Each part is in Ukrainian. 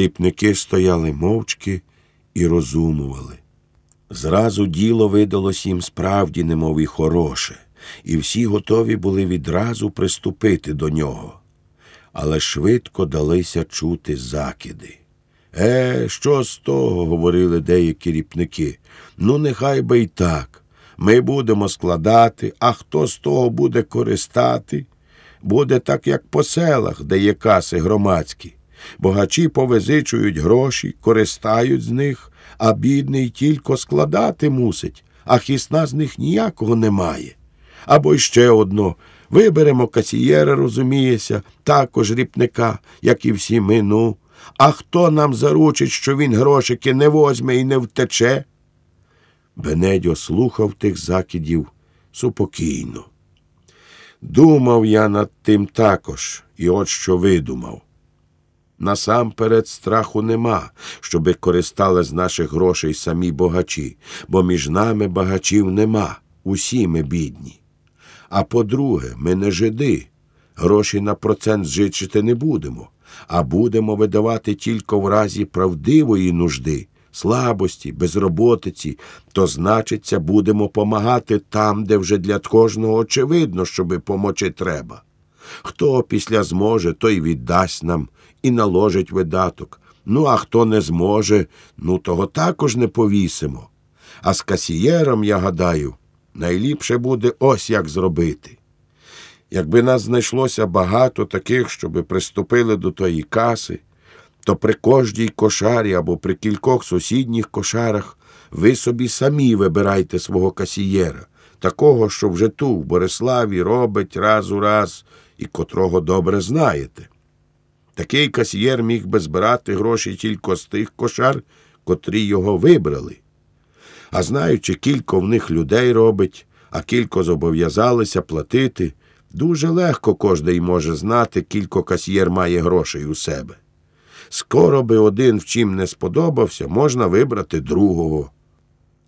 Ріпники стояли мовчки і розумували. Зразу діло видалось їм справді, немов і хороше, і всі готові були відразу приступити до нього. Але швидко далися чути закиди. Е, що з того? говорили деякі ріпники. Ну, нехай би й так. Ми будемо складати, а хто з того буде користати? Буде так, як по селах, де є каси громадські. Богачі повизичують гроші, користають з них, а бідний тільки складати мусить, а хісна з них ніякого немає. Або ще одно. Виберемо касієра, розуміється, також ріпника, як і всі ми, ну. А хто нам заручить, що він грошики не возьме і не втече? Бенедьо слухав тих закидів супокійно. Думав я над тим також, і от що видумав. Насамперед страху нема, щоби користали з наших грошей самі богачі, бо між нами багачів нема, усі ми бідні. А по-друге, ми не жиди, гроші на процент зжичити не будемо, а будемо видавати тільки в разі правдивої нужди, слабості, безроботиці, то, значиться, будемо помагати там, де вже для кожного очевидно, щоби помочи треба. Хто після зможе, той віддасть нам і наложить видаток. Ну, а хто не зможе, ну того також не повісимо. А з касієром, я гадаю, найліпше буде ось як зробити. Якби нас знайшлося багато таких, щоби приступили до тої каси, то при кожній кошарі або при кількох сусідніх кошарах ви собі самі вибирайте свого касієра, такого, що вже ту в Бориславі робить раз у раз і котрого добре знаєте. Такий касьєр міг би збирати гроші тільки з тих кошар, котрі його вибрали. А знаючи, кілько в них людей робить, а кілько зобов'язалися платити, дуже легко кожний може знати, кілько касьєр має грошей у себе. Скоро би один в чим не сподобався, можна вибрати другого.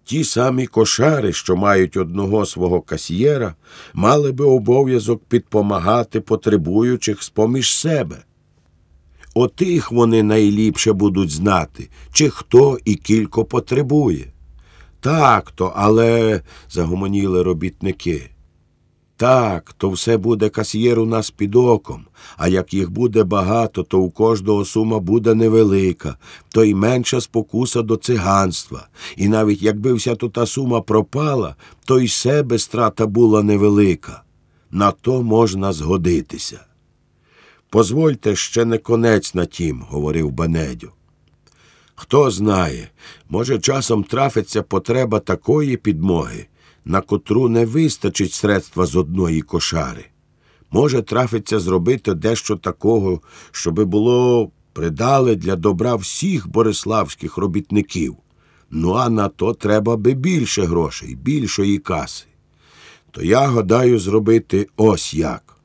Ті самі кошари, що мають одного свого касьєра, мали би обов'язок підпомагати потребуючих з поміж себе. Отих вони найліпше будуть знати, чи хто і кілько потребує. Так то, але, загомоніли робітники. Так, то все буде касьєр у нас під оком, а як їх буде багато, то у кожного сума буде невелика, то й менша спокуса до циганства. І навіть якби вся тута сума пропала, то й себе страта була невелика. На то можна згодитися. Позвольте ще не конець на тім, говорив Банедю. Хто знає, може, часом трафиться потреба такої підмоги, на котру не вистачить средства з одної кошари. Може, трафиться зробити дещо такого, щоби було придали для добра всіх бориславських робітників. Ну, а на то треба би більше грошей, більшої каси. То я гадаю зробити ось як.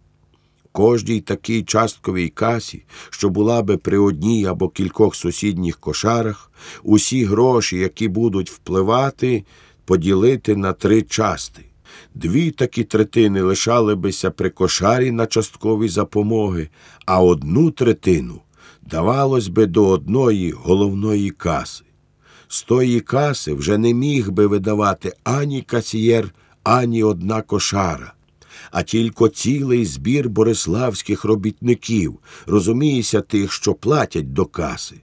Кожній такій частковій касі, що була би при одній або кількох сусідніх кошарах, усі гроші, які будуть впливати, поділити на три части. Дві такі третини лишали при кошарі на часткові запомоги, а одну третину давалось би до одної головної каси. З тої каси вже не міг би видавати ані касієр, ані одна кошара, а тільки цілий збір бориславських робітників, розуміється, тих, що платять до каси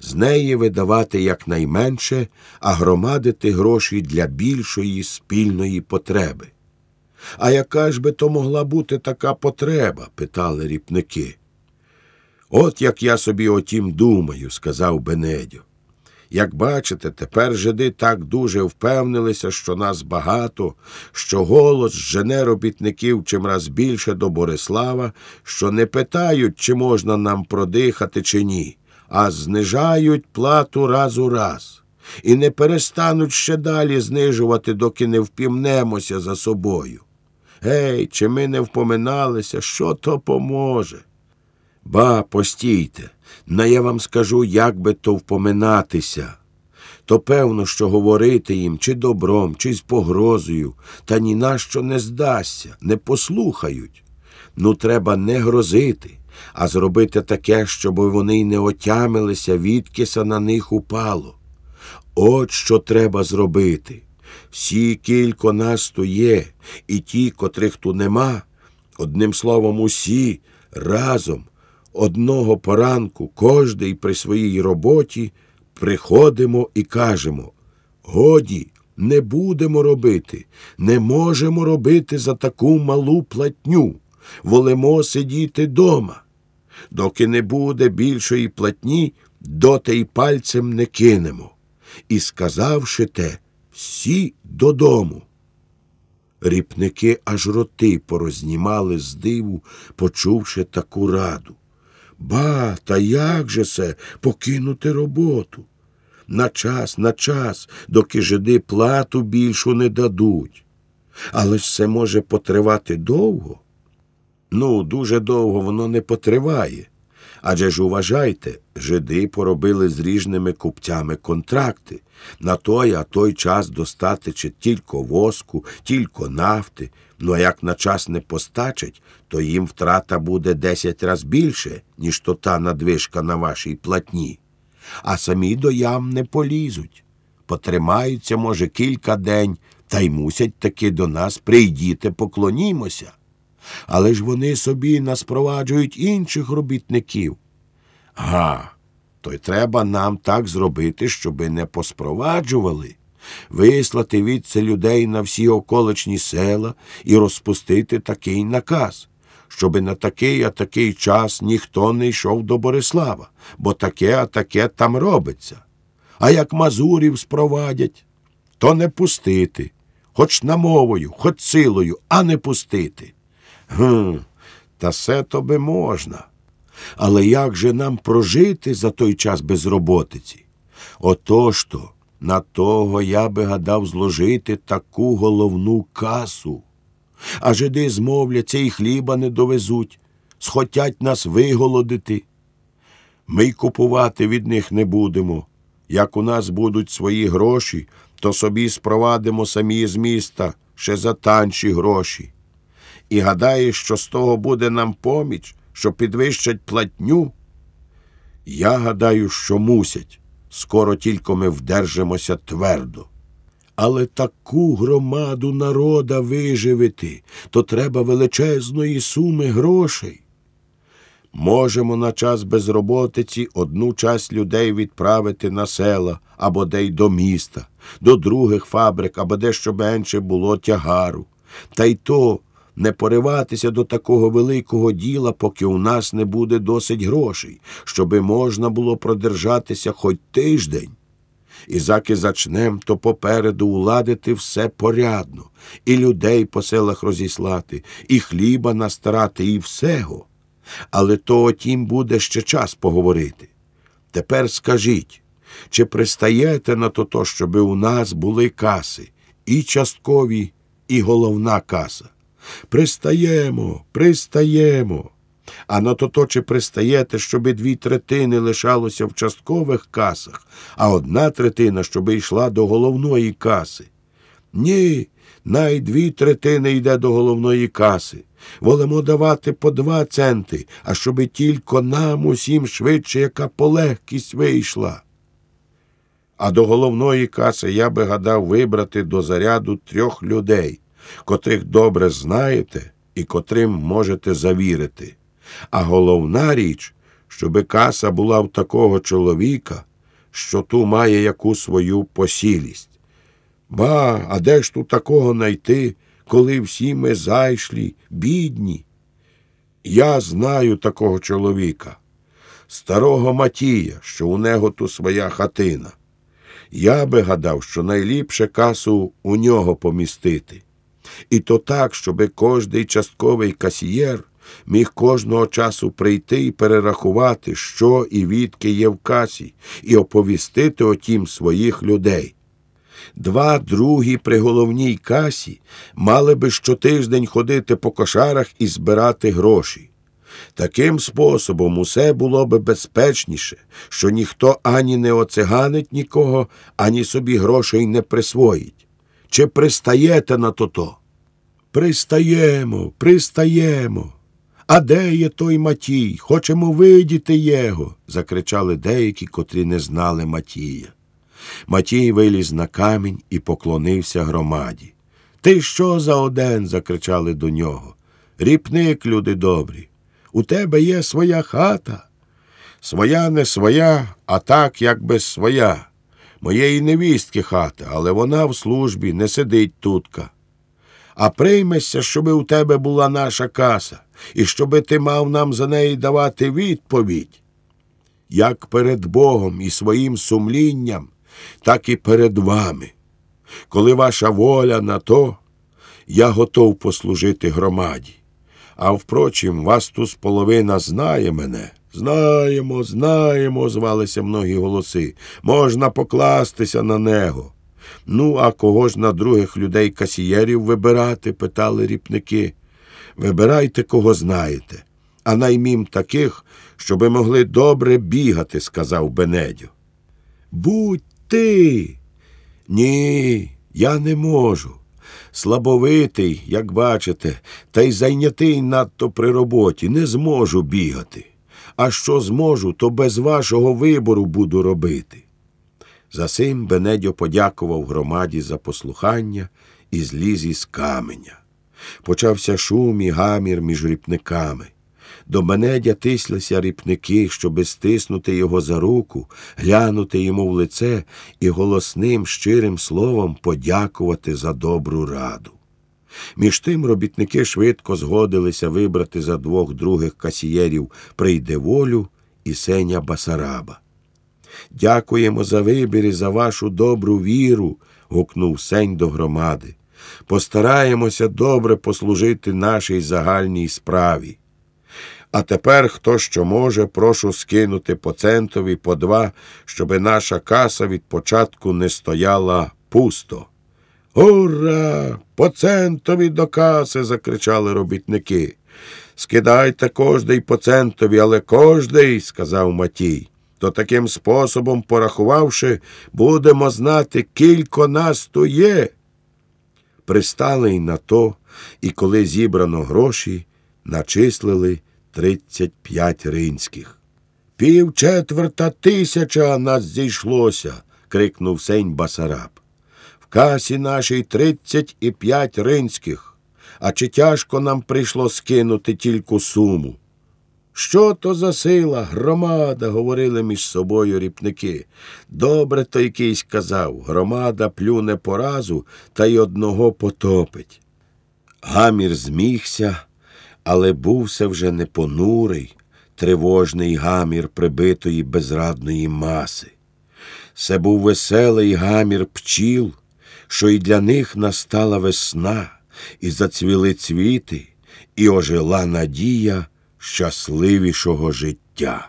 з неї видавати якнайменше, а громадити гроші для більшої спільної потреби. А яка ж би то могла бути така потреба? питали ріпники. От як я собі отім думаю, сказав Бенедьо. Як бачите, тепер жиди так дуже впевнилися, що нас багато, що голос жене робітників чимраз більше до Борислава, що не питають, чи можна нам продихати, чи ні а знижають плату раз у раз, і не перестануть ще далі знижувати, доки не впімнемося за собою. Гей, чи ми не впоминалися, що то поможе? Ба, постійте, на я вам скажу, як би то впоминатися. То певно, що говорити їм чи добром, чи з погрозою, та ні на що не здасться, не послухають. Ну, треба не грозити, а зробити таке, щоб вони не отямилися, відкиса на них упало. От що треба зробити. Всі кілько нас то є, і ті, котрих ту нема, одним словом, усі разом одного поранку, кожний при своїй роботі, приходимо і кажемо годі, не будемо робити, не можемо робити за таку малу платню, волимо сидіти дома. Доки не буде більшої платні, доти й пальцем не кинемо. І, сказавши те, всі додому. Ріпники аж роти порознімали з диву, почувши таку раду. Ба, та як же се покинути роботу? На час, на час, доки жиди плату більшу не дадуть. Але ж це може потривати довго. Ну, дуже довго воно не потриває. Адже ж уважайте, жиди поробили з ріжними купцями контракти. На той, а той час достатичить тільки воску, тільки нафти. Ну а як на час не постачить, то їм втрата буде десять раз більше, ніж то та надвижка на вашій платні. А самі до ям не полізуть. Потримаються, може, кілька день, та й мусять таки до нас прийдіти, поклонімося але ж вони собі наспроваджують інших робітників. Га, то й треба нам так зробити, щоби не поспроваджували, вислати відце людей на всі околичні села і розпустити такий наказ, щоби на такий а такий час ніхто не йшов до Борислава, бо таке а таке там робиться. А як мазурів спровадять, то не пустити, хоч намовою, хоч силою, а не пустити. Гм, та все то би можна. Але як же нам прожити за той час безроботиці? Отож то, на того я би гадав зложити таку головну касу. А жиди змовляться і хліба не довезуть, схотять нас виголодити. Ми й купувати від них не будемо. Як у нас будуть свої гроші, то собі спровадимо самі з міста ще за танші гроші і гадаєш, що з того буде нам поміч, що підвищать платню? Я гадаю, що мусять. Скоро тільки ми вдержимося твердо. Але таку громаду народа виживити, то треба величезної суми грошей. Можемо на час безроботиці одну часть людей відправити на села або де й до міста, до других фабрик, або де що менше було тягару. Та й то не пориватися до такого великого діла, поки у нас не буде досить грошей, щоби можна було продержатися хоч тиждень. І заки зачнем, то попереду уладити все порядно, і людей по селах розіслати, і хліба настарати, і всего. Але то отім буде ще час поговорити. Тепер скажіть, чи пристаєте на то, щоби у нас були каси, і часткові, і головна каса? Пристаємо, пристаємо. А на то, чи пристаєте, щоби дві третини лишалося в часткових касах, а одна третина, щоби йшла до головної каси. Ні, най дві третини йде до головної каси. Волимо давати по два центи, а щоби тільки нам усім швидше яка полегкість вийшла. А до головної каси я би гадав вибрати до заряду трьох людей котрих добре знаєте і котрим можете завірити. А головна річ, щоби каса була в такого чоловіка, що ту має яку свою посілість. Ба, а де ж тут такого найти, коли всі ми зайшлі, бідні? Я знаю такого чоловіка, старого Матія, що у нього ту своя хатина. Я би гадав, що найліпше касу у нього помістити. І то так, щоби кожний частковий касієр міг кожного часу прийти і перерахувати, що і відки є в касі, і оповістити отім своїх людей. Два другі при головній касі мали би щотиждень ходити по кошарах і збирати гроші. Таким способом усе було би безпечніше, що ніхто ані не оциганить нікого, ані собі грошей не присвоїть. Чи пристаєте на то-то? Пристаємо, пристаємо. А де є той Матій? Хочемо видіти його. закричали деякі, котрі не знали Матія. Матій виліз на камінь і поклонився громаді. Ти що за один? закричали до нього. Ріпник, люди добрі. У тебе є своя хата. Своя не своя, а так, якби своя. Моєї невістки хата, але вона в службі не сидить тутка. А приймешся, щоби у тебе була наша каса, і щоби ти мав нам за неї давати відповідь. Як перед Богом і своїм сумлінням, так і перед вами. Коли ваша воля на то, я готов послужити громаді. А впрочем, вас тут половина знає мене. Знаємо, знаємо, звалися многі голоси. Можна покластися на него. Ну, а кого ж на других людей касієрів вибирати? питали ріпники. Вибирайте, кого знаєте, а наймім таких, щоби могли добре бігати, сказав Бенедю. Будь ти. Ні, я не можу. Слабовитий, як бачите, та й зайнятий надто при роботі, не зможу бігати. А що зможу, то без вашого вибору буду робити. За сим Бенедьо подякував громаді за послухання і зліз із каменя. Почався шум і гамір між ріпниками. До Бенедя тислися ріпники, щоби стиснути його за руку, глянути йому в лице і голосним, щирим словом подякувати за добру раду. Між тим робітники швидко згодилися вибрати за двох других касієрів прийде волю і Сеня Басараба. Дякуємо за вибір і за вашу добру віру. гукнув сень до громади. Постараємося добре послужити нашій загальній справі. А тепер, хто що може, прошу скинути по центові по два, щоби наша каса від початку не стояла пусто. Ура! По центові до каси. закричали робітники. Скидайте кожний по центові, але кожний, сказав Матій. То таким способом, порахувавши, будемо знати, кілько нас то є. Пристали й на то, і коли зібрано гроші, начислили тридцять п'ять ринських. Пів четверта тисяча нас зійшлося, крикнув сень Басараб. Касі нашій тридцять і п'ять ринських. А чи тяжко нам прийшло скинути тільки суму? Що то за сила, громада, говорили між собою ріпники. Добре то якийсь казав громада плюне поразу та й одного потопить. Гамір змігся, але бувся вже не понурий, тривожний гамір прибитої безрадної маси. Це був веселий гамір пчіл, що й для них настала весна, і зацвіли цвіти, і ожила надія щасливішого життя.